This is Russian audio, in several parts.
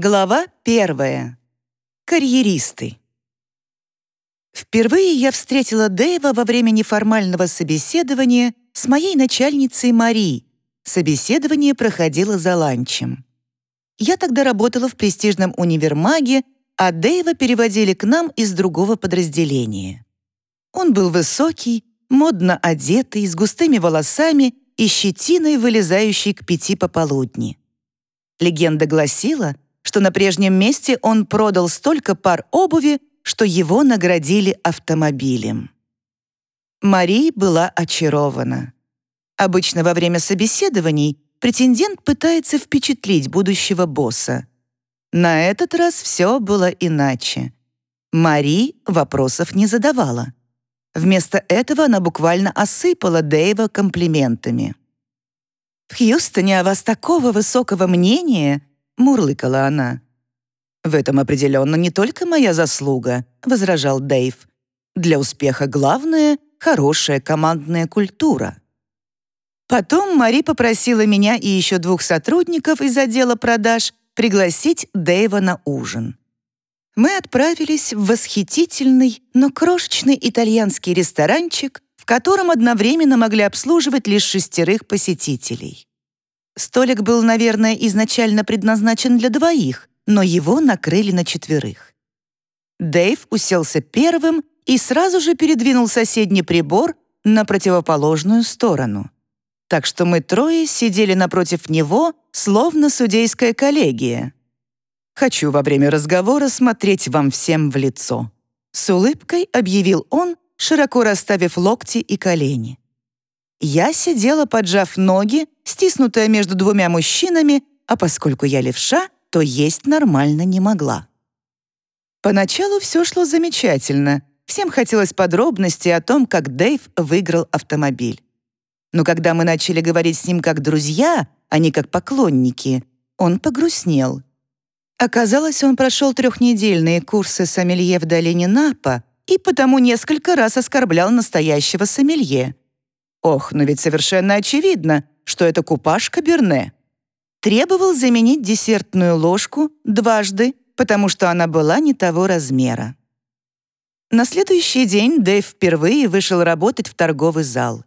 Глава первая. Карьеристы. Впервые я встретила Дэйва во время неформального собеседования с моей начальницей Мари. Собеседование проходило за ланчем. Я тогда работала в престижном универмаге, а Дэйва переводили к нам из другого подразделения. Он был высокий, модно одетый, с густыми волосами и щетиной, вылезающей к пяти пополудни. Легенда гласила, что на прежнем месте он продал столько пар обуви, что его наградили автомобилем. Мари была очарована. Обычно во время собеседований претендент пытается впечатлить будущего босса. На этот раз все было иначе. Мари вопросов не задавала. Вместо этого она буквально осыпала Дэйва комплиментами. «В Хьюстоне о вас такого высокого мнения!» — мурлыкала она. «В этом определенно не только моя заслуга», — возражал Дэйв. «Для успеха главное — хорошая командная культура». Потом Мари попросила меня и еще двух сотрудников из отдела продаж пригласить Дэйва на ужин. Мы отправились в восхитительный, но крошечный итальянский ресторанчик, в котором одновременно могли обслуживать лишь шестерых посетителей. Столик был, наверное, изначально предназначен для двоих, но его накрыли на четверых. Дэйв уселся первым и сразу же передвинул соседний прибор на противоположную сторону. Так что мы трое сидели напротив него, словно судейская коллегия. «Хочу во время разговора смотреть вам всем в лицо», — с улыбкой объявил он, широко расставив локти и колени. Я сидела, поджав ноги, стиснутая между двумя мужчинами, а поскольку я левша, то есть нормально не могла. Поначалу все шло замечательно. Всем хотелось подробностей о том, как Дэйв выиграл автомобиль. Но когда мы начали говорить с ним как друзья, а не как поклонники, он погрустнел. Оказалось, он прошел трехнедельные курсы сомелье в долине Напа и потому несколько раз оскорблял настоящего сомелье. Ох, но ведь совершенно очевидно, что это купаж Каберне требовал заменить десертную ложку дважды, потому что она была не того размера. На следующий день Дэйв впервые вышел работать в торговый зал.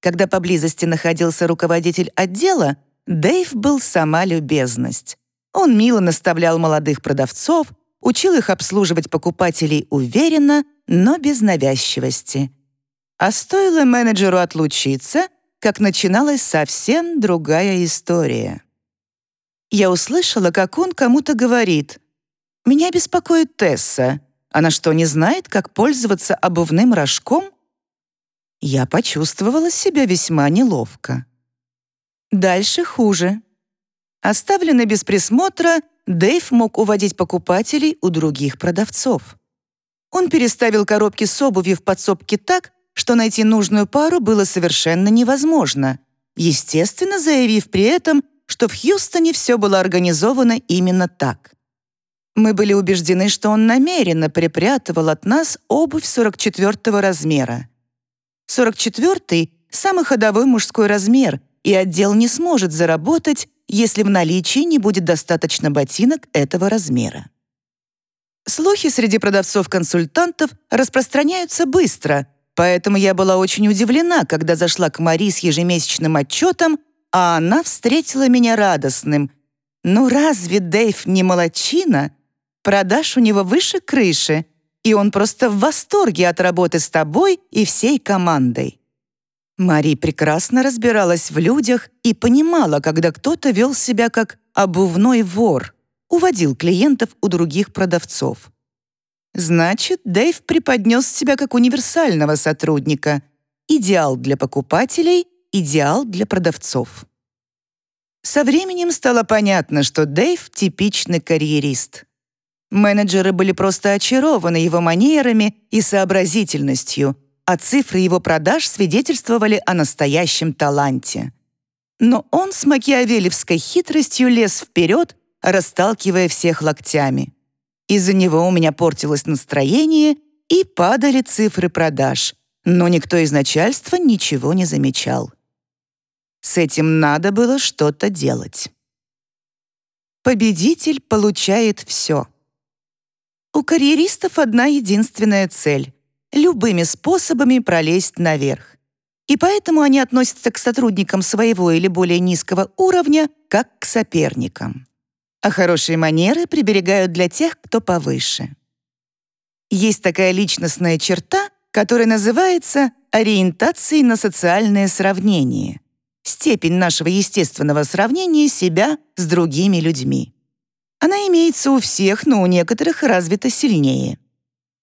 Когда поблизости находился руководитель отдела, Дэйв был сама любезность. Он мило наставлял молодых продавцов, учил их обслуживать покупателей уверенно, но без навязчивости. А стоило менеджеру отлучиться, как начиналась совсем другая история я услышала, как он кому-то говорит. «Меня беспокоит Тесса. Она что, не знает, как пользоваться обувным рожком?» Я почувствовала себя весьма неловко. Дальше хуже. Оставленный без присмотра, Дэйв мог уводить покупателей у других продавцов. Он переставил коробки с обувью в подсобке так, что найти нужную пару было совершенно невозможно, естественно, заявив при этом, что в Хьюстоне все было организовано именно так. Мы были убеждены, что он намеренно припрятывал от нас обувь 44 размера. 44 — самый ходовой мужской размер, и отдел не сможет заработать, если в наличии не будет достаточно ботинок этого размера. Слухи среди продавцов-консультантов распространяются быстро, поэтому я была очень удивлена, когда зашла к Мари с ежемесячным отчетом, а она встретила меня радостным. «Ну разве Дэйв не молочина? Продаж у него выше крыши, и он просто в восторге от работы с тобой и всей командой». Мари прекрасно разбиралась в людях и понимала, когда кто-то вел себя как обувной вор, уводил клиентов у других продавцов. Значит, Дэйв преподнес себя как универсального сотрудника, идеал для покупателей идеал для продавцов. Со временем стало понятно, что Дэйв — типичный карьерист. Менеджеры были просто очарованы его манерами и сообразительностью, а цифры его продаж свидетельствовали о настоящем таланте. Но он с макиавелевской хитростью лез вперед, расталкивая всех локтями. Из-за него у меня портилось настроение и падали цифры продаж, но никто из начальства ничего не замечал. С этим надо было что-то делать. Победитель получает все. У карьеристов одна единственная цель — любыми способами пролезть наверх. И поэтому они относятся к сотрудникам своего или более низкого уровня как к соперникам. А хорошие манеры приберегают для тех, кто повыше. Есть такая личностная черта, которая называется ориентацией на социальное сравнение степень нашего естественного сравнения себя с другими людьми. Она имеется у всех, но у некоторых развита сильнее.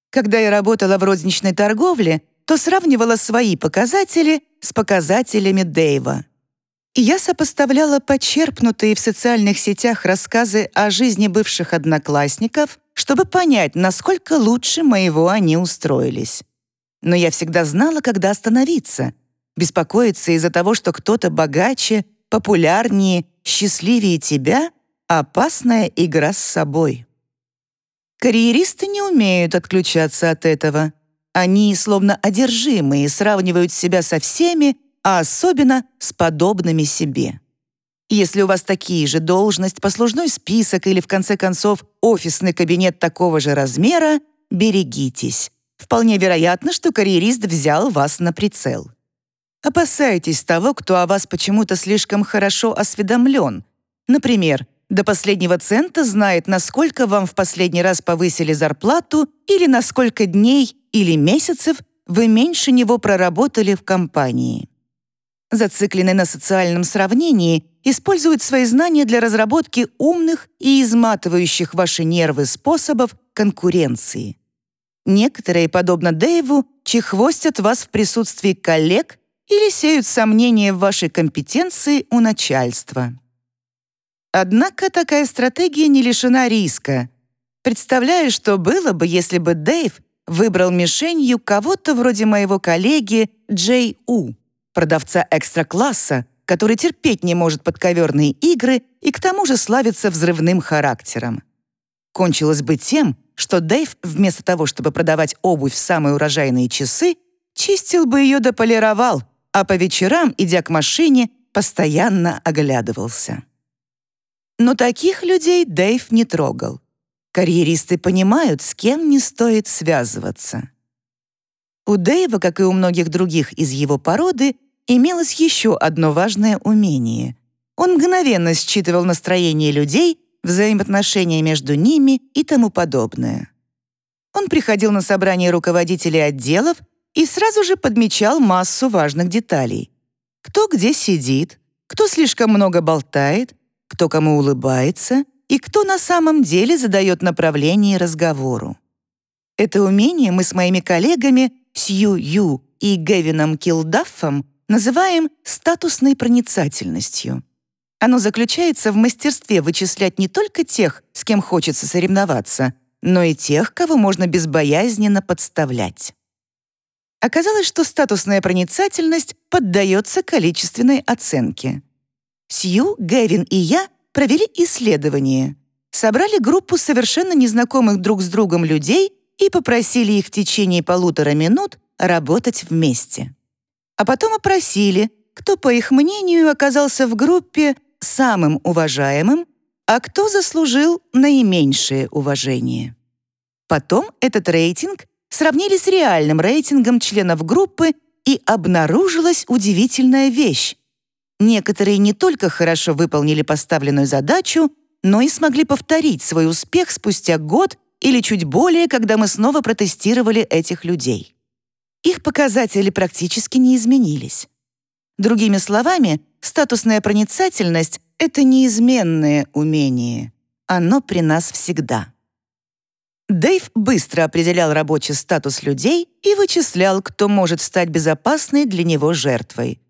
Когда я работала в розничной торговле, то сравнивала свои показатели с показателями Дэйва. И я сопоставляла почерпнутые в социальных сетях рассказы о жизни бывших одноклассников, чтобы понять, насколько лучше моего они устроились. Но я всегда знала, когда остановиться, Беспокоиться из-за того, что кто-то богаче, популярнее, счастливее тебя — опасная игра с собой. Карьеристы не умеют отключаться от этого. Они, словно одержимые, сравнивают себя со всеми, а особенно с подобными себе. Если у вас такие же должность, послужной список или, в конце концов, офисный кабинет такого же размера, берегитесь. Вполне вероятно, что карьерист взял вас на прицел. Опасайтесь того, кто о вас почему-то слишком хорошо осведомлен. Например, до последнего цента знает, насколько вам в последний раз повысили зарплату или на сколько дней или месяцев вы меньше него проработали в компании. Зацикленный на социальном сравнении используют свои знания для разработки умных и изматывающих ваши нервы способов конкуренции. Некоторые, подобно Дэйву, чехвостят вас в присутствии коллег или сеют сомнения в вашей компетенции у начальства. Однако такая стратегия не лишена риска. Представляю, что было бы, если бы Дэйв выбрал мишенью кого-то вроде моего коллеги Джей У, продавца экстра-класса, который терпеть не может подковерные игры и к тому же славится взрывным характером. Кончилось бы тем, что Дэйв, вместо того, чтобы продавать обувь в самые урожайные часы, чистил бы ее да полировал, а по вечерам, идя к машине, постоянно оглядывался. Но таких людей Дэйв не трогал. Карьеристы понимают, с кем не стоит связываться. У Дэйва, как и у многих других из его породы, имелось еще одно важное умение. Он мгновенно считывал настроение людей, взаимоотношения между ними и тому подобное. Он приходил на собрания руководителей отделов и сразу же подмечал массу важных деталей. Кто где сидит, кто слишком много болтает, кто кому улыбается и кто на самом деле задает направление разговору. Это умение мы с моими коллегами Сью Ю и Гевином Килдаффом называем статусной проницательностью. Оно заключается в мастерстве вычислять не только тех, с кем хочется соревноваться, но и тех, кого можно безбоязненно подставлять. Оказалось, что статусная проницательность поддается количественной оценке. Сью, Гэвин и я провели исследование. Собрали группу совершенно незнакомых друг с другом людей и попросили их в течение полутора минут работать вместе. А потом опросили, кто, по их мнению, оказался в группе самым уважаемым, а кто заслужил наименьшее уважение. Потом этот рейтинг сравнили с реальным рейтингом членов группы, и обнаружилась удивительная вещь. Некоторые не только хорошо выполнили поставленную задачу, но и смогли повторить свой успех спустя год или чуть более, когда мы снова протестировали этих людей. Их показатели практически не изменились. Другими словами, статусная проницательность — это неизменное умение. Оно при нас всегда. Дэйв быстро определял рабочий статус людей и вычислял, кто может стать безопасной для него жертвой.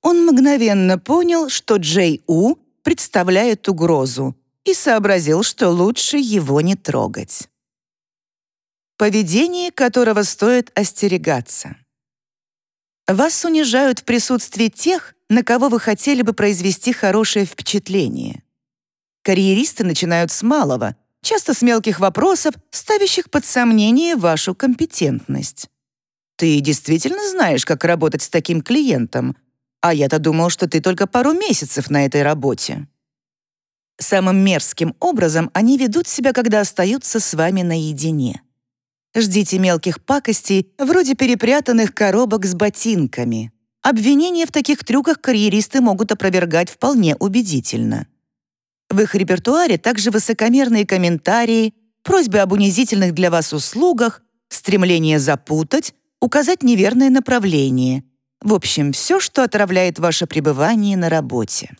Он мгновенно понял, что Джей У представляет угрозу и сообразил, что лучше его не трогать. Поведение, которого стоит остерегаться. Вас унижают в присутствии тех, на кого вы хотели бы произвести хорошее впечатление. Карьеристы начинают с малого — часто с мелких вопросов, ставящих под сомнение вашу компетентность. Ты действительно знаешь, как работать с таким клиентом, а я-то думал, что ты только пару месяцев на этой работе. Самым мерзким образом они ведут себя, когда остаются с вами наедине. Ждите мелких пакостей, вроде перепрятанных коробок с ботинками. Обвинения в таких трюках карьеристы могут опровергать вполне убедительно. В их репертуаре также высокомерные комментарии, просьбы об унизительных для вас услугах, стремление запутать, указать неверное направление. В общем, все, что отравляет ваше пребывание на работе.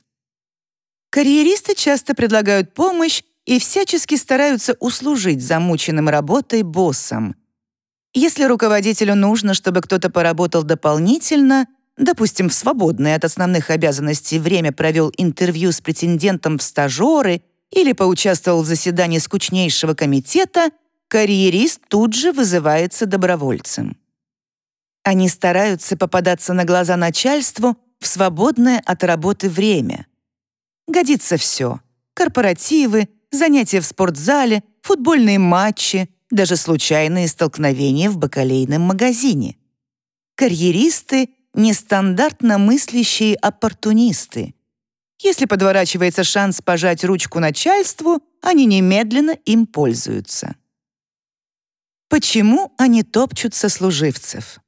Карьеристы часто предлагают помощь и всячески стараются услужить замученным работой боссам. Если руководителю нужно, чтобы кто-то поработал дополнительно, допустим, в свободное от основных обязанностей время провел интервью с претендентом в стажеры или поучаствовал в заседании скучнейшего комитета, карьерист тут же вызывается добровольцем. Они стараются попадаться на глаза начальству в свободное от работы время. Годится все — корпоративы, занятия в спортзале, футбольные матчи, даже случайные столкновения в бакалейном магазине. Карьеристы — нестандартно мыслящие оппортунисты. Если подворачивается шанс пожать ручку начальству, они немедленно им пользуются. Почему они топчут сослуживцев?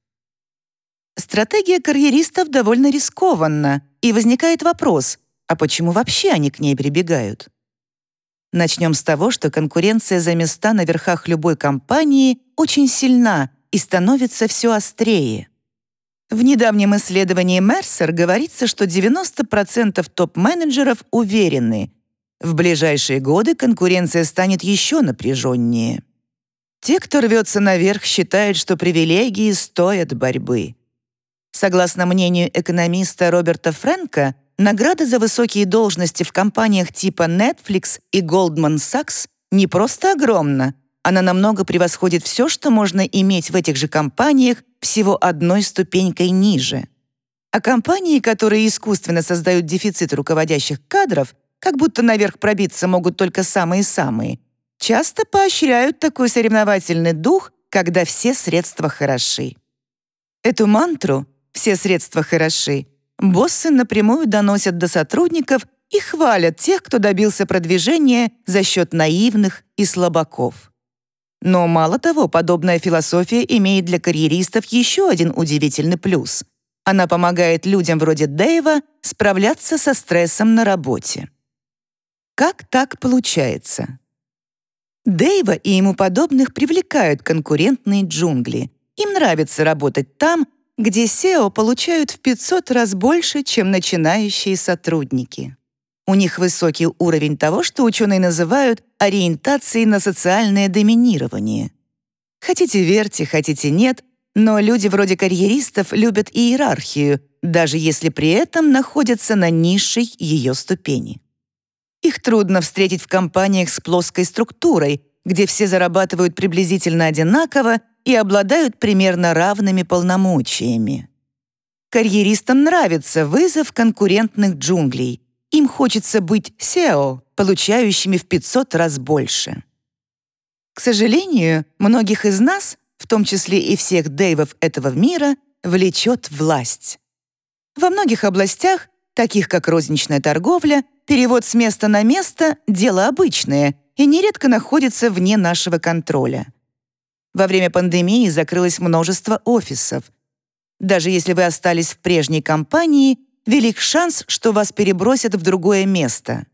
Стратегия карьеристов довольно рискованна, и возникает вопрос, а почему вообще они к ней прибегают? Начнем с того, что конкуренция за места на верхах любой компании очень сильна и становится все острее. В недавнем исследовании Мерсер говорится, что 90% топ-менеджеров уверены, в ближайшие годы конкуренция станет еще напряженнее. Те, кто рвется наверх, считают, что привилегии стоят борьбы. Согласно мнению экономиста Роберта Фрэнка, награда за высокие должности в компаниях типа Netflix и Goldman Sachs не просто огромна, она намного превосходит все, что можно иметь в этих же компаниях всего одной ступенькой ниже. А компании, которые искусственно создают дефицит руководящих кадров, как будто наверх пробиться могут только самые-самые, часто поощряют такой соревновательный дух, когда все средства хороши. Эту мантру «все средства хороши» боссы напрямую доносят до сотрудников и хвалят тех, кто добился продвижения за счет наивных и слабаков. Но мало того, подобная философия имеет для карьеристов еще один удивительный плюс. Она помогает людям вроде Дэйва справляться со стрессом на работе. Как так получается? Дэйва и ему подобных привлекают конкурентные джунгли. Им нравится работать там, где SEO получают в 500 раз больше, чем начинающие сотрудники. У них высокий уровень того, что ученые называют ориентацией на социальное доминирование. Хотите верьте, хотите нет, но люди вроде карьеристов любят иерархию, даже если при этом находятся на низшей ее ступени. Их трудно встретить в компаниях с плоской структурой, где все зарабатывают приблизительно одинаково и обладают примерно равными полномочиями. Карьеристам нравится вызов конкурентных джунглей. Им хочется быть SEO, получающими в 500 раз больше. К сожалению, многих из нас, в том числе и всех Дэйвов этого мира, влечет власть. Во многих областях, таких как розничная торговля, перевод с места на место — дело обычное и нередко находится вне нашего контроля. Во время пандемии закрылось множество офисов. Даже если вы остались в прежней компании, велик шанс, что вас перебросят в другое место.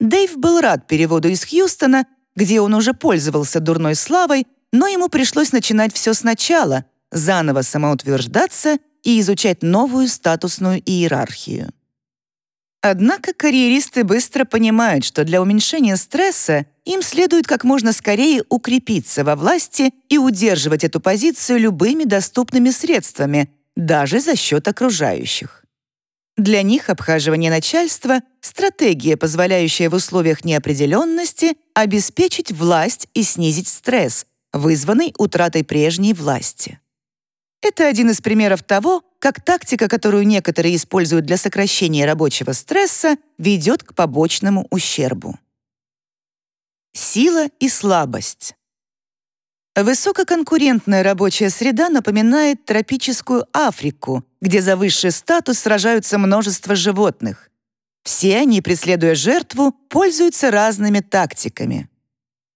Дэйв был рад переводу из Хьюстона, где он уже пользовался дурной славой, но ему пришлось начинать все сначала, заново самоутверждаться и изучать новую статусную иерархию. Однако карьеристы быстро понимают, что для уменьшения стресса им следует как можно скорее укрепиться во власти и удерживать эту позицию любыми доступными средствами, даже за счет окружающих. Для них обхаживание начальства — стратегия, позволяющая в условиях неопределенности обеспечить власть и снизить стресс, вызванный утратой прежней власти. Это один из примеров того, как тактика, которую некоторые используют для сокращения рабочего стресса, ведет к побочному ущербу. Сила и слабость. Высококонкурентная рабочая среда напоминает тропическую Африку, где за высший статус сражаются множество животных. Все они, преследуя жертву, пользуются разными тактиками.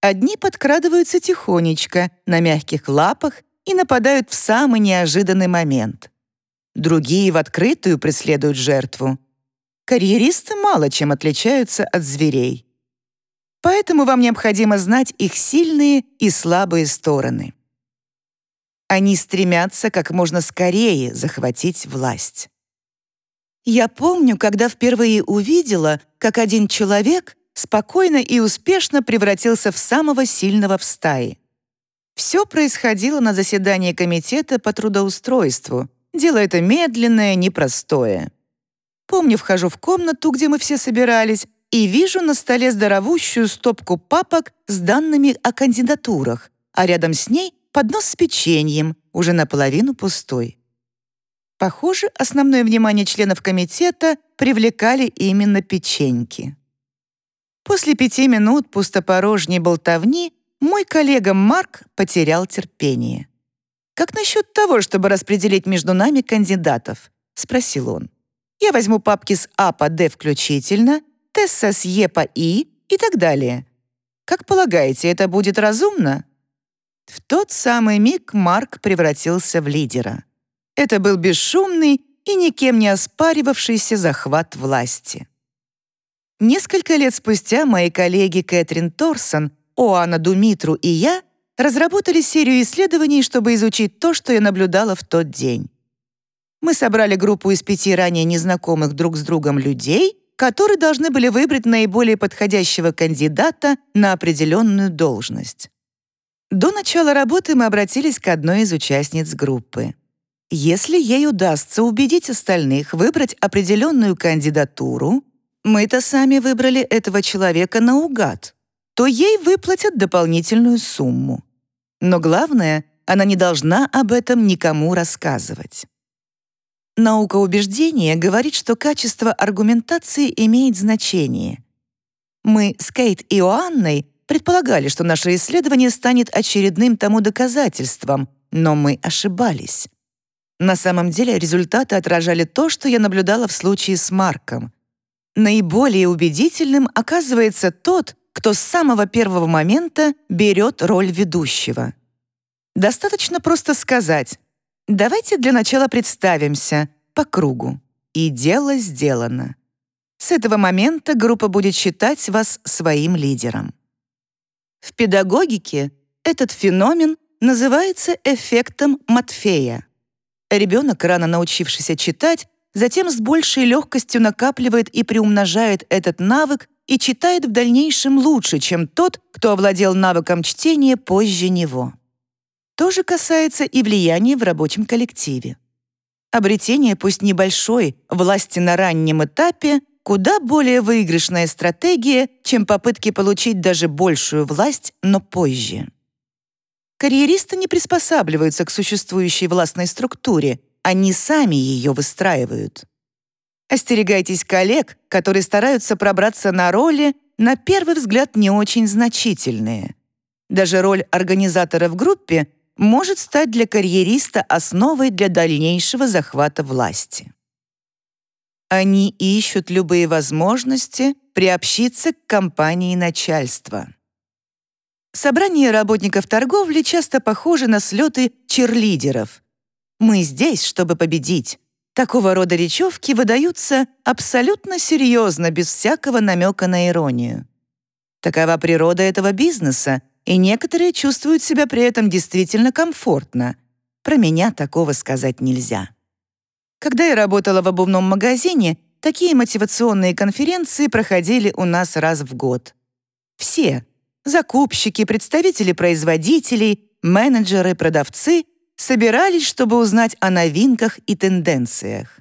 Одни подкрадываются тихонечко, на мягких лапах и нападают в самый неожиданный момент. Другие в открытую преследуют жертву. Карьеристы мало чем отличаются от зверей. Поэтому вам необходимо знать их сильные и слабые стороны. Они стремятся как можно скорее захватить власть. Я помню, когда впервые увидела, как один человек спокойно и успешно превратился в самого сильного в стае. Все происходило на заседании комитета по трудоустройству. Дело это медленное, непростое. Помню, вхожу в комнату, где мы все собирались, и вижу на столе здоровущую стопку папок с данными о кандидатурах, а рядом с ней поднос с печеньем, уже наполовину пустой. Похоже, основное внимание членов комитета привлекали именно печеньки. После пяти минут пустопорожней болтовни мой коллега Марк потерял терпение. «Как насчет того, чтобы распределить между нами кандидатов?» — спросил он. «Я возьму папки с А по Д включительно, Тесса с Е по И и так далее. Как полагаете, это будет разумно?» В тот самый миг Марк превратился в лидера. Это был бесшумный и никем не оспаривавшийся захват власти. Несколько лет спустя мои коллеги Кэтрин Торсон, Оана Думитру и я разработали серию исследований, чтобы изучить то, что я наблюдала в тот день. Мы собрали группу из пяти ранее незнакомых друг с другом людей, которые должны были выбрать наиболее подходящего кандидата на определенную должность. До начала работы мы обратились к одной из участниц группы. Если ей удастся убедить остальных выбрать определенную кандидатуру, мы-то сами выбрали этого человека наугад, то ей выплатят дополнительную сумму. Но главное, она не должна об этом никому рассказывать. Наука убеждения говорит, что качество аргументации имеет значение. Мы с Кейт и Оанной предполагали, что наше исследование станет очередным тому доказательством, но мы ошибались. На самом деле результаты отражали то, что я наблюдала в случае с Марком. Наиболее убедительным оказывается тот, кто с самого первого момента берет роль ведущего. Достаточно просто сказать «давайте для начала представимся» по кругу, и дело сделано. С этого момента группа будет считать вас своим лидером. В педагогике этот феномен называется эффектом Матфея. Ребенок, рано научившийся читать, затем с большей легкостью накапливает и приумножает этот навык и читает в дальнейшем лучше, чем тот, кто овладел навыком чтения позже него. То же касается и влияния в рабочем коллективе. Обретение, пусть небольшой, власти на раннем этапе куда более выигрышная стратегия, чем попытки получить даже большую власть, но позже. Карьеристы не приспосабливаются к существующей властной структуре, они сами ее выстраивают. Остерегайтесь коллег, которые стараются пробраться на роли, на первый взгляд не очень значительные. Даже роль организатора в группе может стать для карьериста основой для дальнейшего захвата власти. Они ищут любые возможности приобщиться к компании начальства. Собрания работников торговли часто похожи на слеты черлидеров. «Мы здесь, чтобы победить». Такого рода речевки выдаются абсолютно серьезно, без всякого намека на иронию. Такова природа этого бизнеса, и некоторые чувствуют себя при этом действительно комфортно. Про меня такого сказать нельзя. Когда я работала в обувном магазине, такие мотивационные конференции проходили у нас раз в год. Все закупщики, представители производителей, менеджеры, продавцы собирались, чтобы узнать о новинках и тенденциях.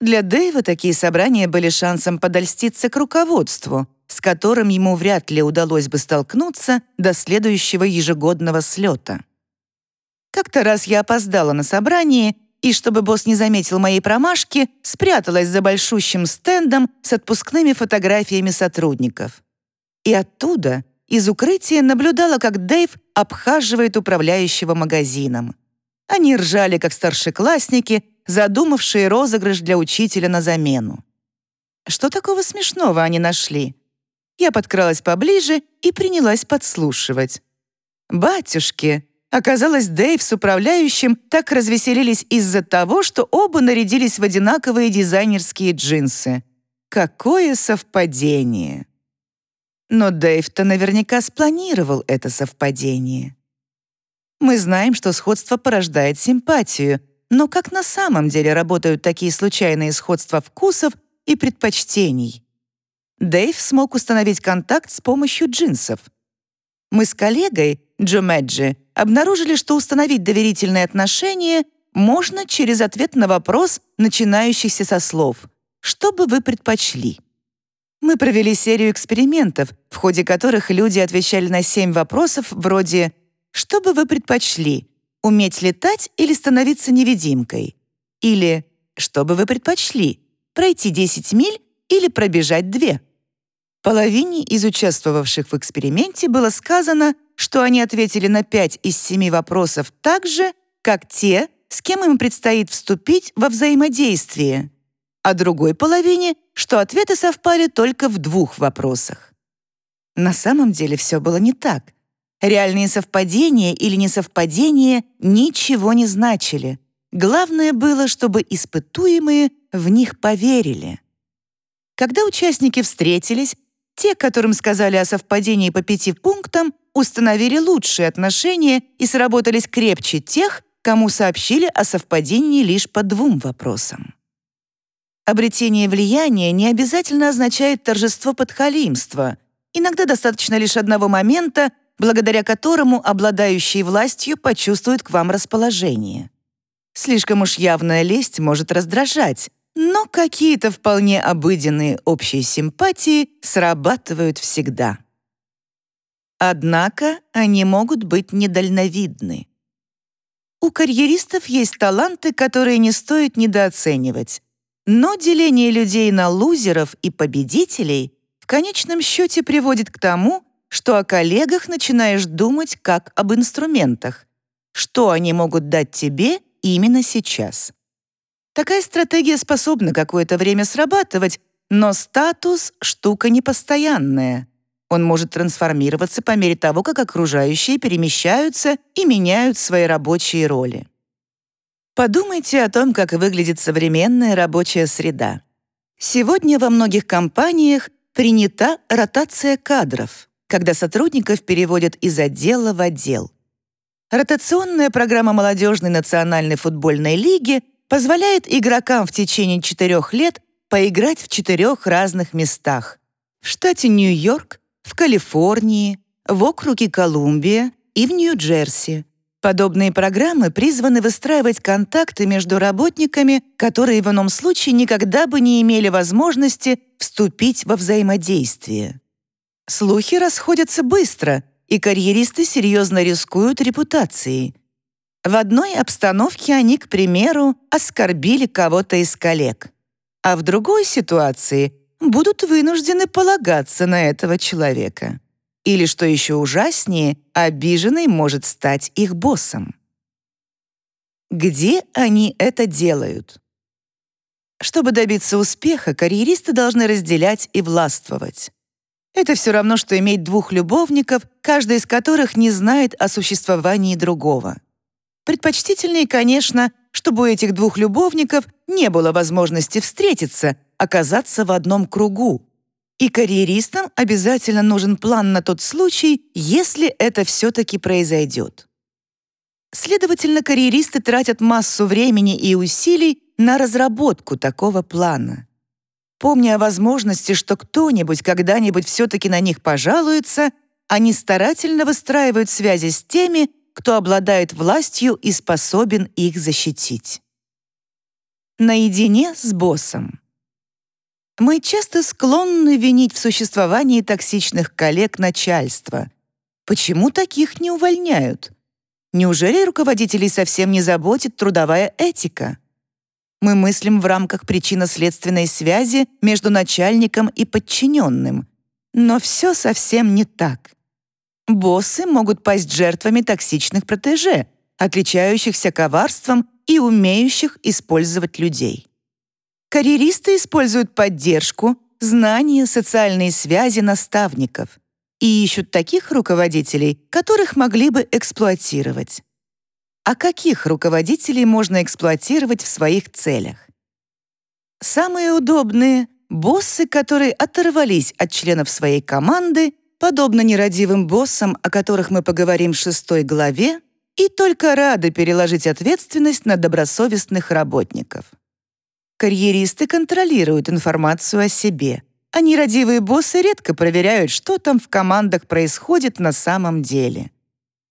Для Дэйва такие собрания были шансом подольститься к руководству, с которым ему вряд ли удалось бы столкнуться до следующего ежегодного слета. Как-то раз я опоздала на собрание, и, чтобы босс не заметил моей промашки, спряталась за большущим стендом с отпускными фотографиями сотрудников. И оттуда из укрытия наблюдала, как Дэйв обхаживает управляющего магазином. Они ржали, как старшеклассники, задумавшие розыгрыш для учителя на замену. Что такого смешного они нашли? Я подкралась поближе и принялась подслушивать. Батюшки! Оказалось, Дэйв с управляющим так развеселились из-за того, что оба нарядились в одинаковые дизайнерские джинсы. Какое совпадение! Но Дэйв-то наверняка спланировал это совпадение. Мы знаем, что сходство порождает симпатию, но как на самом деле работают такие случайные сходства вкусов и предпочтений? Дэйв смог установить контакт с помощью джинсов. Мы с коллегой, Джо Мэджи, обнаружили, что установить доверительные отношения можно через ответ на вопрос, начинающийся со слов «Что бы вы предпочли?». Мы провели серию экспериментов, в ходе которых люди отвечали на семь вопросов вроде «Что бы вы предпочли? Уметь летать или становиться невидимкой?» Или «Что бы вы предпочли? Пройти 10 миль или пробежать 2?» Половине из участвовавших в эксперименте было сказано, что они ответили на 5 из 7 вопросов так же, как те, с кем им предстоит вступить во взаимодействие, а другой половине, что ответы совпали только в двух вопросах. На самом деле все было не так — Реальные совпадения или несовпадения ничего не значили. Главное было, чтобы испытуемые в них поверили. Когда участники встретились, те, которым сказали о совпадении по пяти пунктам, установили лучшие отношения и сработались крепче тех, кому сообщили о совпадении лишь по двум вопросам. Обретение влияния не обязательно означает торжество подхалимства. Иногда достаточно лишь одного момента, благодаря которому обладающие властью почувствуют к вам расположение. Слишком уж явная лесть может раздражать, но какие-то вполне обыденные общие симпатии срабатывают всегда. Однако они могут быть недальновидны. У карьеристов есть таланты, которые не стоит недооценивать. Но деление людей на лузеров и победителей в конечном счете приводит к тому, что о коллегах начинаешь думать как об инструментах, что они могут дать тебе именно сейчас. Такая стратегия способна какое-то время срабатывать, но статус — штука непостоянная. Он может трансформироваться по мере того, как окружающие перемещаются и меняют свои рабочие роли. Подумайте о том, как выглядит современная рабочая среда. Сегодня во многих компаниях принята ротация кадров когда сотрудников переводят из отдела в отдел. Ротационная программа молодежной национальной футбольной лиги позволяет игрокам в течение четырех лет поиграть в четырех разных местах. В штате Нью-Йорк, в Калифорнии, в округе Колумбия и в Нью-Джерси. Подобные программы призваны выстраивать контакты между работниками, которые в ином случае никогда бы не имели возможности вступить во взаимодействие. Слухи расходятся быстро, и карьеристы серьезно рискуют репутацией. В одной обстановке они, к примеру, оскорбили кого-то из коллег, а в другой ситуации будут вынуждены полагаться на этого человека. Или, что еще ужаснее, обиженный может стать их боссом. Где они это делают? Чтобы добиться успеха, карьеристы должны разделять и властвовать. Это все равно, что иметь двух любовников, каждый из которых не знает о существовании другого. Предпочтительнее, конечно, чтобы у этих двух любовников не было возможности встретиться, оказаться в одном кругу. И карьеристам обязательно нужен план на тот случай, если это все-таки произойдет. Следовательно, карьеристы тратят массу времени и усилий на разработку такого плана. Помня о возможности, что кто-нибудь когда-нибудь все-таки на них пожалуется, они старательно выстраивают связи с теми, кто обладает властью и способен их защитить. Наедине с боссом. Мы часто склонны винить в существовании токсичных коллег начальства. Почему таких не увольняют? Неужели руководителей совсем не заботит трудовая этика? Мы мыслим в рамках причинно-следственной связи между начальником и подчиненным. Но все совсем не так. Боссы могут пасть жертвами токсичных протеже, отличающихся коварством и умеющих использовать людей. Карьеристы используют поддержку, знания, социальные связи наставников и ищут таких руководителей, которых могли бы эксплуатировать. А каких руководителей можно эксплуатировать в своих целях? Самые удобные — боссы, которые оторвались от членов своей команды, подобно нерадивым боссам, о которых мы поговорим в шестой главе, и только рады переложить ответственность на добросовестных работников. Карьеристы контролируют информацию о себе, а нерадивые боссы редко проверяют, что там в командах происходит на самом деле.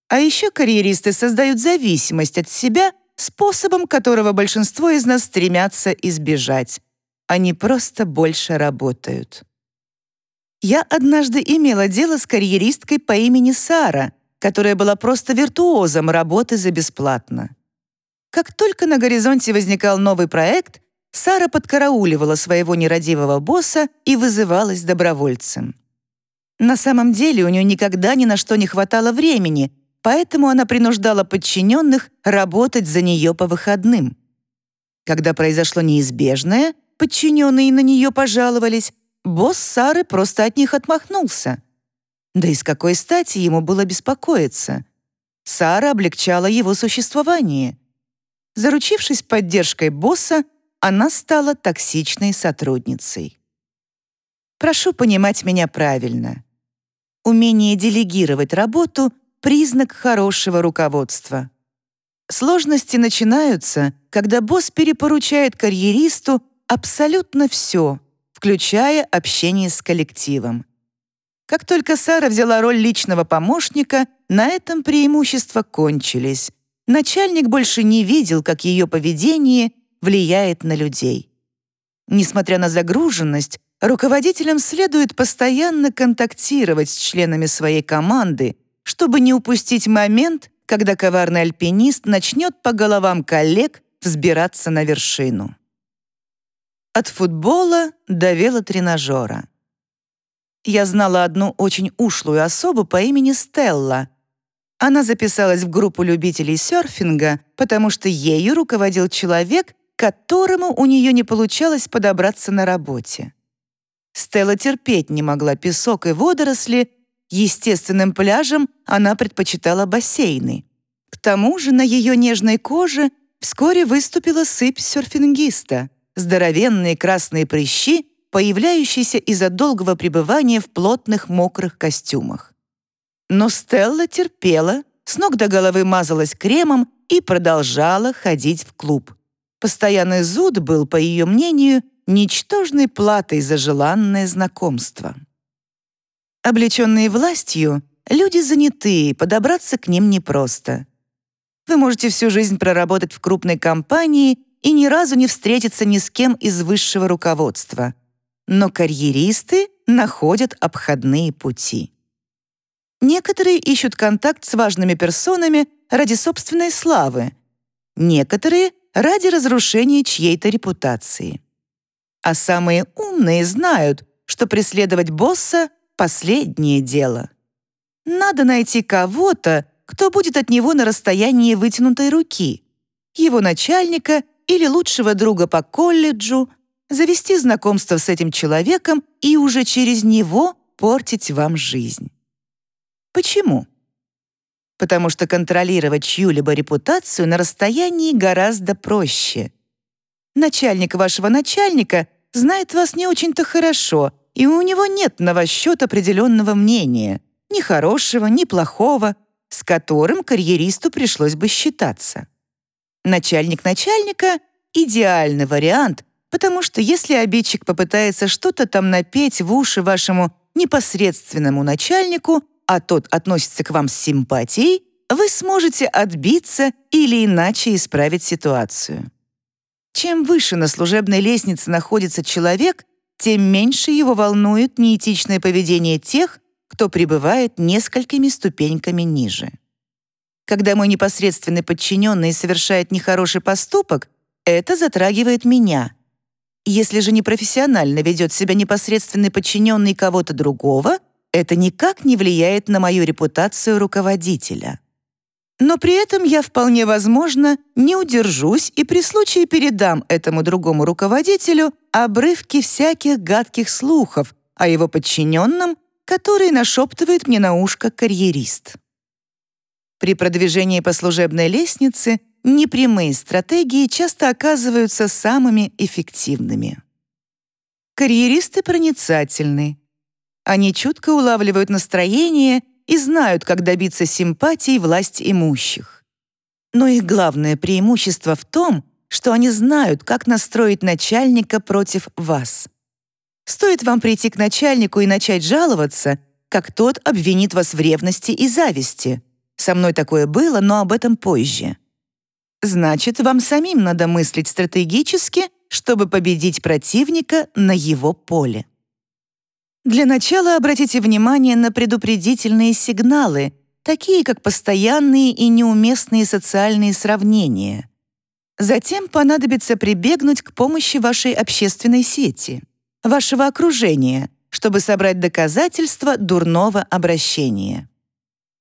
А еще карьеристы создают зависимость от себя способом, которого большинство из нас стремятся избежать. Они просто больше работают. Я однажды имела дело с карьеристкой по имени Сара, которая была просто виртуозом работы за бесплатно. Как только на горизонте возникал новый проект, Сара подкарауливала своего нерадивого босса и вызывалась добровольцем. На самом деле у нее никогда ни на что не хватало времени, поэтому она принуждала подчиненных работать за нее по выходным. Когда произошло неизбежное, подчиненные на нее пожаловались, босс Сары просто от них отмахнулся. Да и с какой стати ему было беспокоиться? Сара облегчала его существование. Заручившись поддержкой босса, она стала токсичной сотрудницей. Прошу понимать меня правильно. Умение делегировать работу — признак хорошего руководства. Сложности начинаются, когда босс перепоручает карьеристу абсолютно все, включая общение с коллективом. Как только Сара взяла роль личного помощника, на этом преимущества кончились. Начальник больше не видел, как ее поведение влияет на людей. Несмотря на загруженность, руководителям следует постоянно контактировать с членами своей команды, чтобы не упустить момент, когда коварный альпинист начнет по головам коллег взбираться на вершину. От футбола до велотренажера. Я знала одну очень ушлую особу по имени Стелла. Она записалась в группу любителей серфинга, потому что ею руководил человек, которому у нее не получалось подобраться на работе. Стелла терпеть не могла песок и водоросли, естественным пляжем она предпочитала бассейны. К тому же на ее нежной коже вскоре выступила сыпь серфингиста, здоровенные красные прыщи, появляющиеся из-за долгого пребывания в плотных мокрых костюмах. Но Стелла терпела, с ног до головы мазалась кремом и продолжала ходить в клуб. Постоянный зуд был, по ее мнению, ничтожной платой за желанное знакомство. Облеченные властью, люди занятые, подобраться к ним непросто. Вы можете всю жизнь проработать в крупной компании и ни разу не встретиться ни с кем из высшего руководства. Но карьеристы находят обходные пути. Некоторые ищут контакт с важными персонами ради собственной славы. Некоторые ради разрушения чьей-то репутации. А самые умные знают, что преследовать босса — последнее дело. Надо найти кого-то, кто будет от него на расстоянии вытянутой руки, его начальника или лучшего друга по колледжу, завести знакомство с этим человеком и уже через него портить вам жизнь. Почему? Потому что контролировать чью-либо репутацию на расстоянии гораздо проще. Начальник вашего начальника знает вас не очень-то хорошо, и у него нет на ваш счет определенного мнения, ни хорошего, ни плохого, с которым карьеристу пришлось бы считаться. Начальник начальника — идеальный вариант, потому что если обидчик попытается что-то там напеть в уши вашему непосредственному начальнику, а тот относится к вам с симпатией, вы сможете отбиться или иначе исправить ситуацию. Чем выше на служебной лестнице находится человек, тем меньше его волнует неэтичное поведение тех, кто пребывает несколькими ступеньками ниже. Когда мой непосредственный подчиненный совершает нехороший поступок, это затрагивает меня. Если же непрофессионально ведет себя непосредственный подчиненный кого-то другого — это никак не влияет на мою репутацию руководителя. Но при этом я вполне возможно не удержусь и при случае передам этому другому руководителю обрывки всяких гадких слухов о его подчиненном, которые нашептывает мне на ушко карьерист. При продвижении по служебной лестнице непрямые стратегии часто оказываются самыми эффективными. Карьеристы проницательны. Они чутко улавливают настроение и знают, как добиться симпатий власть имущих. Но их главное преимущество в том, что они знают, как настроить начальника против вас. Стоит вам прийти к начальнику и начать жаловаться, как тот обвинит вас в ревности и зависти. Со мной такое было, но об этом позже. Значит, вам самим надо мыслить стратегически, чтобы победить противника на его поле. Для начала обратите внимание на предупредительные сигналы, такие как постоянные и неуместные социальные сравнения. Затем понадобится прибегнуть к помощи вашей общественной сети, вашего окружения, чтобы собрать доказательства дурного обращения.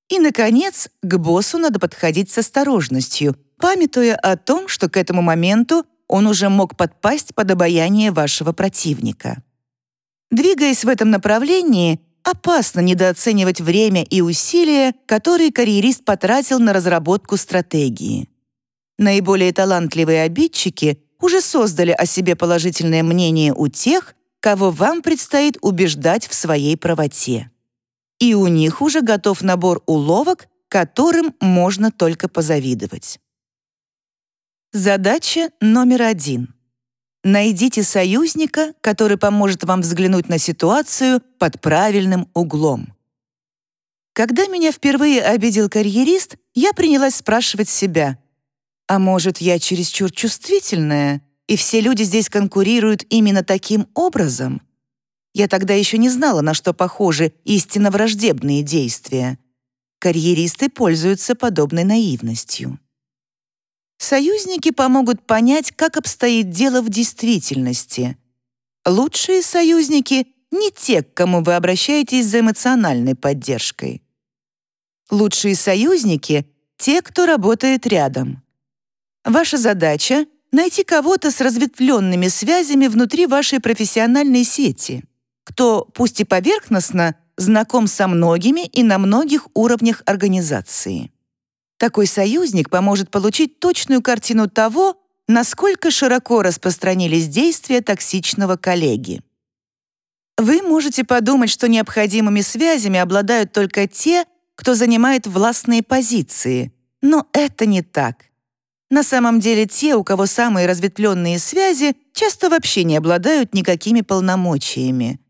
И, наконец, к боссу надо подходить с осторожностью, памятуя о том, что к этому моменту он уже мог подпасть под обаяние вашего противника. Двигаясь в этом направлении, опасно недооценивать время и усилия, которые карьерист потратил на разработку стратегии. Наиболее талантливые обидчики уже создали о себе положительное мнение у тех, кого вам предстоит убеждать в своей правоте. И у них уже готов набор уловок, которым можно только позавидовать. Задача номер один. Найдите союзника, который поможет вам взглянуть на ситуацию под правильным углом. Когда меня впервые обидел карьерист, я принялась спрашивать себя, а может, я чересчур чувствительная, и все люди здесь конкурируют именно таким образом? Я тогда еще не знала, на что похожи истинно враждебные действия. Карьеристы пользуются подобной наивностью. Союзники помогут понять, как обстоит дело в действительности. Лучшие союзники — не те, к кому вы обращаетесь за эмоциональной поддержкой. Лучшие союзники — те, кто работает рядом. Ваша задача — найти кого-то с разветвленными связями внутри вашей профессиональной сети, кто, пусть и поверхностно, знаком со многими и на многих уровнях организации. Такой союзник поможет получить точную картину того, насколько широко распространились действия токсичного коллеги. Вы можете подумать, что необходимыми связями обладают только те, кто занимает властные позиции, но это не так. На самом деле те, у кого самые разветвленные связи, часто вообще не обладают никакими полномочиями.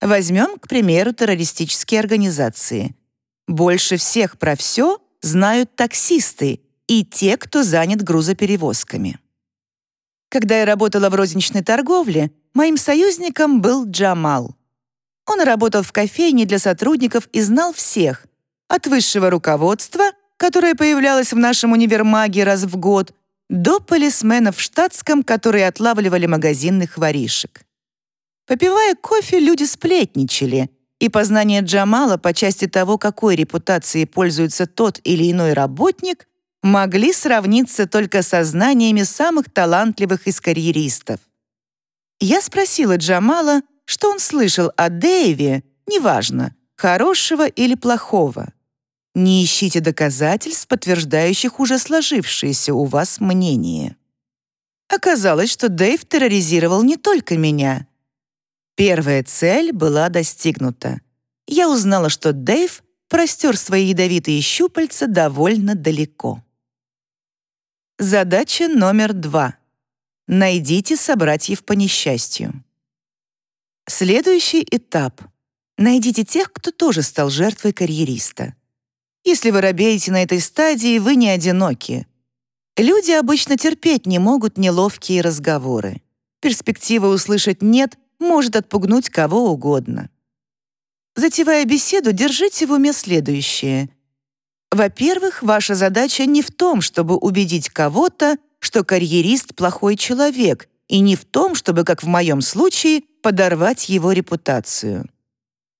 Возьмем, к примеру, террористические организации. Больше всех про все знают таксисты и те, кто занят грузоперевозками. Когда я работала в розничной торговле, моим союзником был Джамал. Он работал в кофейне для сотрудников и знал всех, от высшего руководства, которое появлялось в нашем универмаге раз в год, до полисменов в штатском, которые отлавливали магазинных воришек. Попивая кофе, люди сплетничали, и познание Джамала по части того, какой репутацией пользуется тот или иной работник, могли сравниться только со знаниями самых талантливых из карьеристов. Я спросила Джамала, что он слышал о Дэйве, неважно, хорошего или плохого. Не ищите доказательств, подтверждающих уже сложившееся у вас мнение. Оказалось, что Дэйв терроризировал не только меня. Первая цель была достигнута. Я узнала, что Дэйв простер свои ядовитые щупальца довольно далеко. Задача номер два. Найдите собратьев по несчастью. Следующий этап. Найдите тех, кто тоже стал жертвой карьериста. Если вы робеете на этой стадии, вы не одиноки. Люди обычно терпеть не могут неловкие разговоры. Перспектива услышать «нет» может отпугнуть кого угодно. Затевая беседу, держите в уме следующее. Во-первых, ваша задача не в том, чтобы убедить кого-то, что карьерист — плохой человек, и не в том, чтобы, как в моем случае, подорвать его репутацию.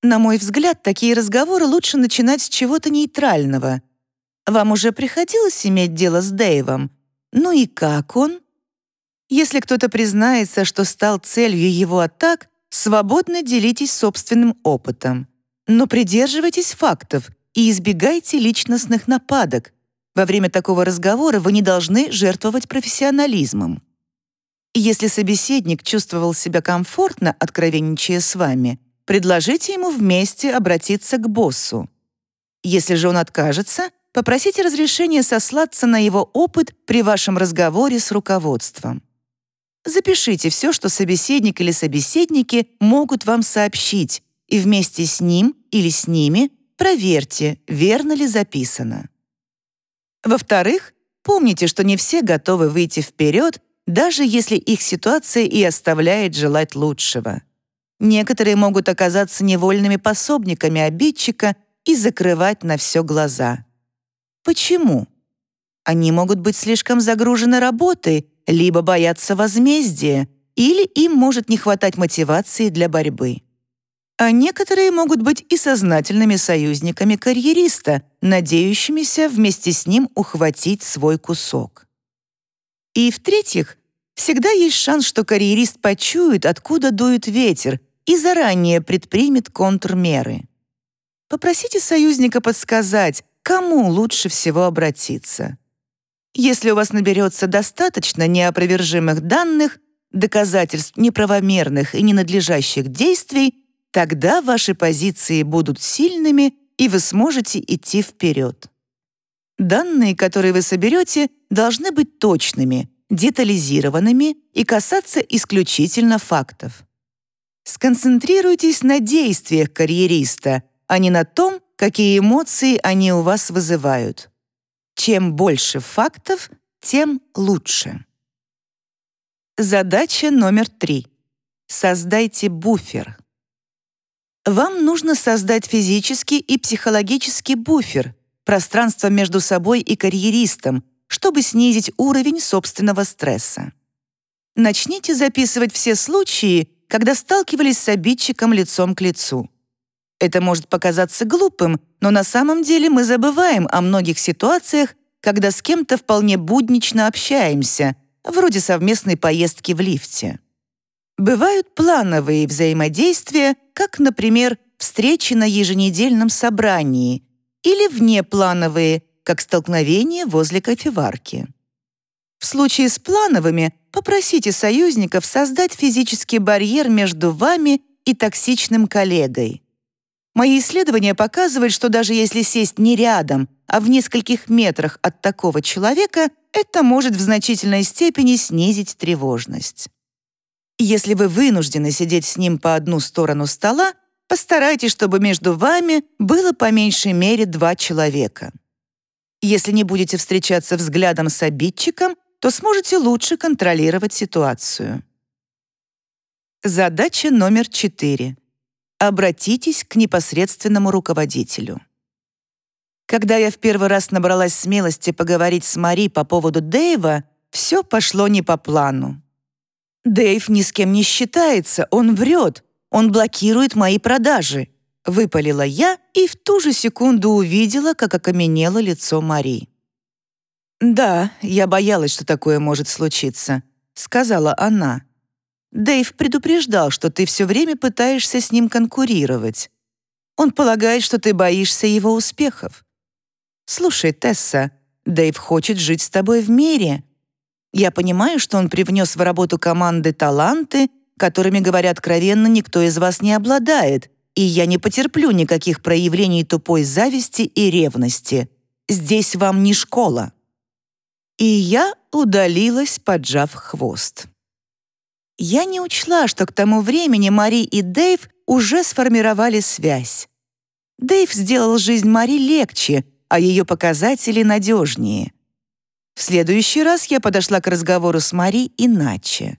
На мой взгляд, такие разговоры лучше начинать с чего-то нейтрального. Вам уже приходилось иметь дело с Дэйвом? Ну и как он? Если кто-то признается, что стал целью его атак, свободно делитесь собственным опытом. Но придерживайтесь фактов и избегайте личностных нападок. Во время такого разговора вы не должны жертвовать профессионализмом. Если собеседник чувствовал себя комфортно, откровенничая с вами, предложите ему вместе обратиться к боссу. Если же он откажется, попросите разрешения сослаться на его опыт при вашем разговоре с руководством. Запишите все, что собеседник или собеседники могут вам сообщить, и вместе с ним или с ними проверьте, верно ли записано. Во-вторых, помните, что не все готовы выйти вперед, даже если их ситуация и оставляет желать лучшего. Некоторые могут оказаться невольными пособниками обидчика и закрывать на все глаза. Почему? Они могут быть слишком загружены работой либо боятся возмездия, или им может не хватать мотивации для борьбы. А некоторые могут быть и сознательными союзниками карьериста, надеющимися вместе с ним ухватить свой кусок. И в-третьих, всегда есть шанс, что карьерист почует, откуда дует ветер, и заранее предпримет контрмеры. Попросите союзника подсказать, кому лучше всего обратиться. Если у вас наберется достаточно неопровержимых данных, доказательств неправомерных и ненадлежащих действий, тогда ваши позиции будут сильными, и вы сможете идти вперед. Данные, которые вы соберете, должны быть точными, детализированными и касаться исключительно фактов. Сконцентрируйтесь на действиях карьериста, а не на том, какие эмоции они у вас вызывают. Чем больше фактов, тем лучше. Задача номер три. Создайте буфер. Вам нужно создать физический и психологический буфер, пространство между собой и карьеристом, чтобы снизить уровень собственного стресса. Начните записывать все случаи, когда сталкивались с обидчиком лицом к лицу. Это может показаться глупым, но на самом деле мы забываем о многих ситуациях, когда с кем-то вполне буднично общаемся, вроде совместной поездки в лифте. Бывают плановые взаимодействия, как, например, встречи на еженедельном собрании, или внеплановые, как столкновение возле кофеварки. В случае с плановыми попросите союзников создать физический барьер между вами и токсичным коллегой. Мои исследования показывают, что даже если сесть не рядом, а в нескольких метрах от такого человека, это может в значительной степени снизить тревожность. Если вы вынуждены сидеть с ним по одну сторону стола, постарайтесь, чтобы между вами было по меньшей мере два человека. Если не будете встречаться взглядом с обидчиком, то сможете лучше контролировать ситуацию. Задача номер четыре обратитесь к непосредственному руководителю. Когда я в первый раз набралась смелости поговорить с Мари по поводу Дэйва, все пошло не по плану. Дэйв ни с кем не считается, он врет, он блокирует мои продажи. Выпалила я и в ту же секунду увидела, как окаменело лицо Мари. «Да, я боялась, что такое может случиться», — сказала она. Дэйв предупреждал, что ты все время пытаешься с ним конкурировать. Он полагает, что ты боишься его успехов. Слушай, Тесса, Дэйв хочет жить с тобой в мире. Я понимаю, что он привнес в работу команды таланты, которыми, говоря откровенно, никто из вас не обладает, и я не потерплю никаких проявлений тупой зависти и ревности. Здесь вам не школа. И я удалилась, поджав хвост. Я не учла, что к тому времени Мари и Дэйв уже сформировали связь. Дэйв сделал жизнь Мари легче, а ее показатели надежнее. В следующий раз я подошла к разговору с Мари иначе.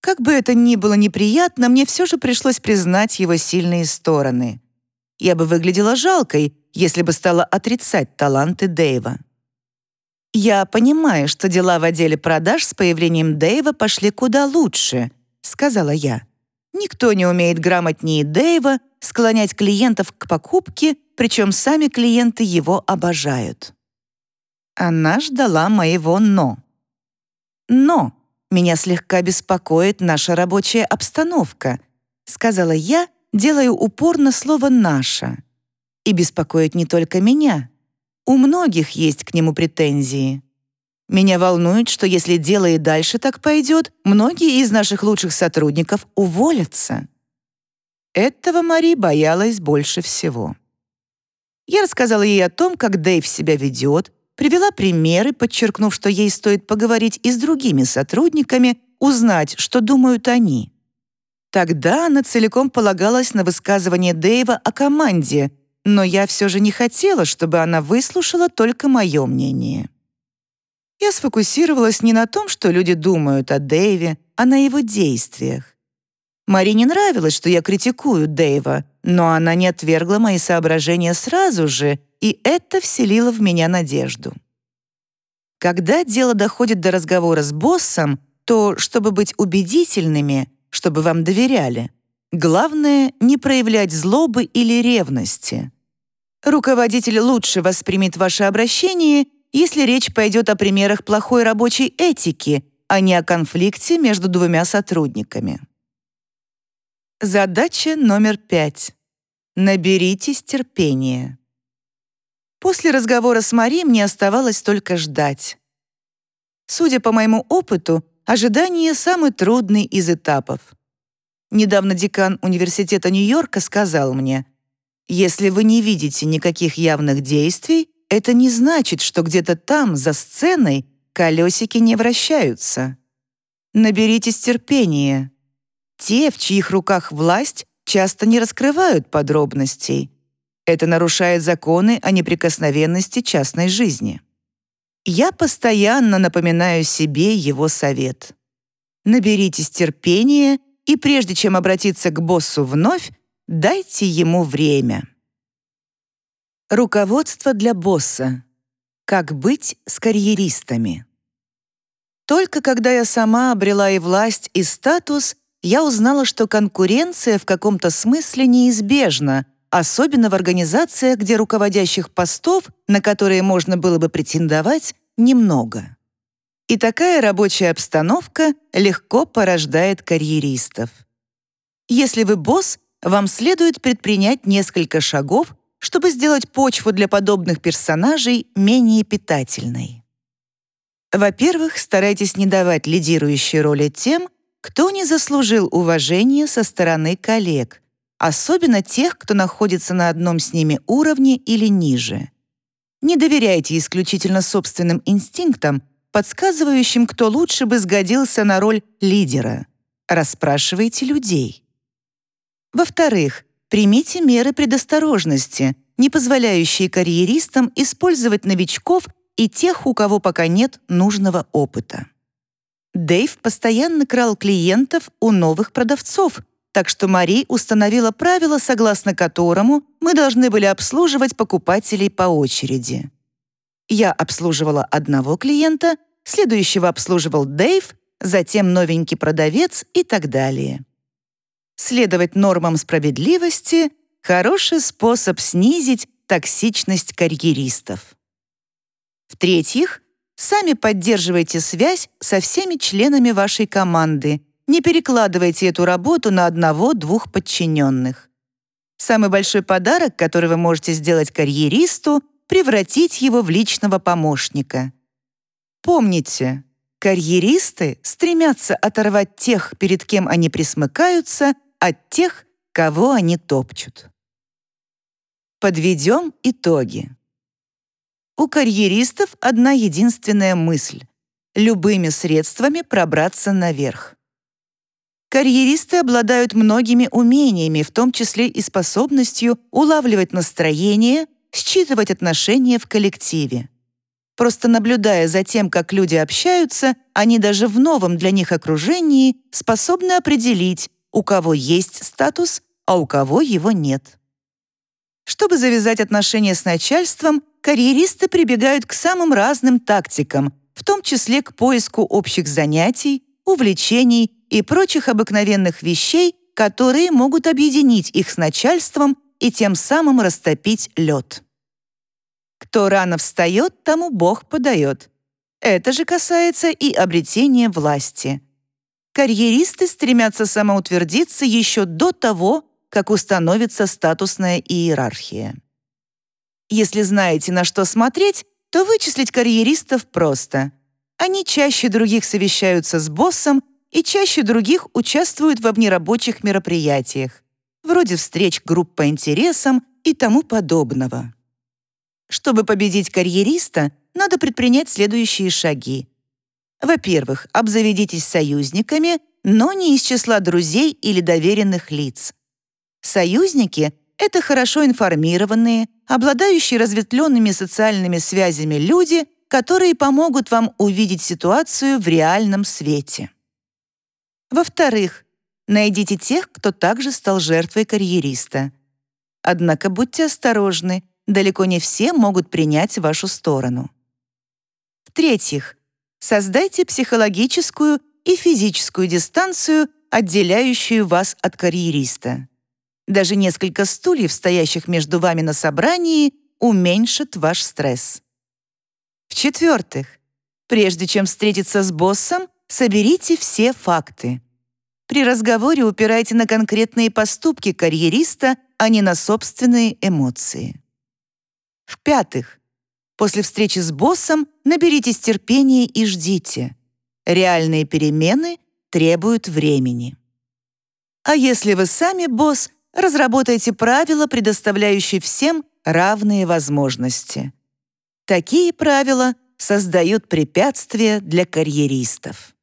Как бы это ни было неприятно, мне все же пришлось признать его сильные стороны. Я бы выглядела жалкой, если бы стала отрицать таланты Дэйва. «Я понимаю, что дела в отделе продаж с появлением Дэйва пошли куда лучше», — сказала я. «Никто не умеет грамотнее Дэйва склонять клиентов к покупке, причем сами клиенты его обожают». Она ждала моего «но». «Но меня слегка беспокоит наша рабочая обстановка», сказала я, делая упор на слово «наша». И беспокоит не только меня. У многих есть к нему претензии. Меня волнует, что если дело и дальше так пойдет, многие из наших лучших сотрудников уволятся. Этого Мари боялась больше всего. Я рассказала ей о том, как Дэйв себя ведет, привела примеры, подчеркнув, что ей стоит поговорить и с другими сотрудниками, узнать, что думают они. Тогда она целиком полагалась на высказывание Дэйва о команде, но я все же не хотела, чтобы она выслушала только мое мнение. Я сфокусировалась не на том, что люди думают о Дэйве, а на его действиях. Мари не нравилось, что я критикую Дэйва, но она не отвергла мои соображения сразу же, и это вселило в меня надежду. Когда дело доходит до разговора с боссом, то, чтобы быть убедительными, чтобы вам доверяли, главное — не проявлять злобы или ревности. Руководитель лучше воспримет ваше обращение, если речь пойдет о примерах плохой рабочей этики, а не о конфликте между двумя сотрудниками. Задача номер пять. Наберитесь терпения. После разговора с Мари мне оставалось только ждать. Судя по моему опыту, ожидание — самый трудный из этапов. Недавно декан Университета Нью-Йорка сказал мне, «Если вы не видите никаких явных действий, это не значит, что где-то там, за сценой, колесики не вращаются. Наберитесь терпения. Те, в чьих руках власть, часто не раскрывают подробностей. Это нарушает законы о неприкосновенности частной жизни. Я постоянно напоминаю себе его совет. Наберитесь терпения и прежде чем обратиться к боссу вновь, дайте ему время. Руководство для босса. Как быть с карьеристами? Только когда я сама обрела и власть, и статус, я узнала, что конкуренция в каком-то смысле неизбежна, особенно в организациях, где руководящих постов, на которые можно было бы претендовать, немного. И такая рабочая обстановка легко порождает карьеристов. Если вы босс, вам следует предпринять несколько шагов, чтобы сделать почву для подобных персонажей менее питательной. Во-первых, старайтесь не давать лидирующей роли тем, кто не заслужил уважения со стороны коллег, особенно тех, кто находится на одном с ними уровне или ниже. Не доверяйте исключительно собственным инстинктам, подсказывающим, кто лучше бы сгодился на роль лидера. Расспрашивайте людей. Во-вторых, примите меры предосторожности, не позволяющие карьеристам использовать новичков и тех, у кого пока нет нужного опыта. Дэйв постоянно крал клиентов у новых продавцов, так что Мари установила правило, согласно которому мы должны были обслуживать покупателей по очереди. Я обслуживала одного клиента, следующего обслуживал Дэйв, затем новенький продавец и так далее. Следовать нормам справедливости — хороший способ снизить токсичность карьеристов. В-третьих, Сами поддерживайте связь со всеми членами вашей команды. Не перекладывайте эту работу на одного-двух подчиненных. Самый большой подарок, который вы можете сделать карьеристу — превратить его в личного помощника. Помните, карьеристы стремятся оторвать тех, перед кем они присмыкаются, от тех, кого они топчут. Подведем итоги. У карьеристов одна единственная мысль — любыми средствами пробраться наверх. Карьеристы обладают многими умениями, в том числе и способностью улавливать настроение, считывать отношения в коллективе. Просто наблюдая за тем, как люди общаются, они даже в новом для них окружении способны определить, у кого есть статус, а у кого его нет. Чтобы завязать отношения с начальством, карьеристы прибегают к самым разным тактикам, в том числе к поиску общих занятий, увлечений и прочих обыкновенных вещей, которые могут объединить их с начальством и тем самым растопить лед. Кто рано встает, тому Бог подает. Это же касается и обретения власти. Карьеристы стремятся самоутвердиться еще до того, как установится статусная иерархия. Если знаете, на что смотреть, то вычислить карьеристов просто. Они чаще других совещаются с боссом и чаще других участвуют в внерабочих мероприятиях, вроде встреч групп по интересам и тому подобного. Чтобы победить карьериста, надо предпринять следующие шаги. Во-первых, обзаведитесь союзниками, но не из числа друзей или доверенных лиц. Союзники — это хорошо информированные, обладающие разветвленными социальными связями люди, которые помогут вам увидеть ситуацию в реальном свете. Во-вторых, найдите тех, кто также стал жертвой карьериста. Однако будьте осторожны, далеко не все могут принять вашу сторону. В-третьих, создайте психологическую и физическую дистанцию, отделяющую вас от карьериста. Даже несколько стульев, стоящих между вами на собрании, уменьшат ваш стресс. В-четвертых, прежде чем встретиться с боссом, соберите все факты. При разговоре упирайте на конкретные поступки карьериста, а не на собственные эмоции. В-пятых, после встречи с боссом наберитесь терпения и ждите. Реальные перемены требуют времени. А если вы сами босс, разработайте правила, предоставляющие всем равные возможности. Такие правила создают препятствия для карьеристов.